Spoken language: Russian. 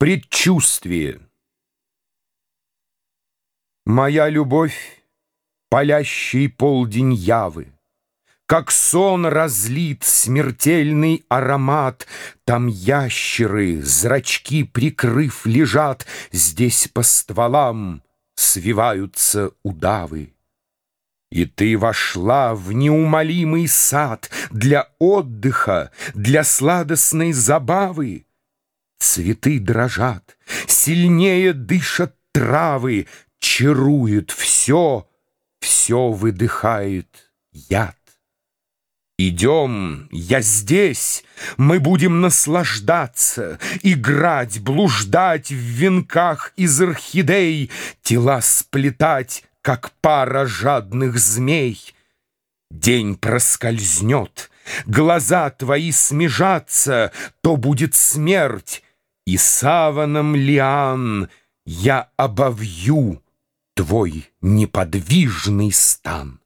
Предчувствие Моя любовь, палящий полдень явы, Как сон разлит смертельный аромат, Там ящеры, зрачки прикрыв, лежат, Здесь по стволам свиваются удавы. И ты вошла в неумолимый сад Для отдыха, для сладостной забавы. Цветы дрожат, сильнее дышат травы, Чарует все, все выдыхает яд. Идем, я здесь, мы будем наслаждаться, Играть, блуждать в венках из орхидей, Тела сплетать, как пара жадных змей. День проскользнет, глаза твои смежатся, То будет смерть, и саваном лиан я обовью твой неподвижный стан.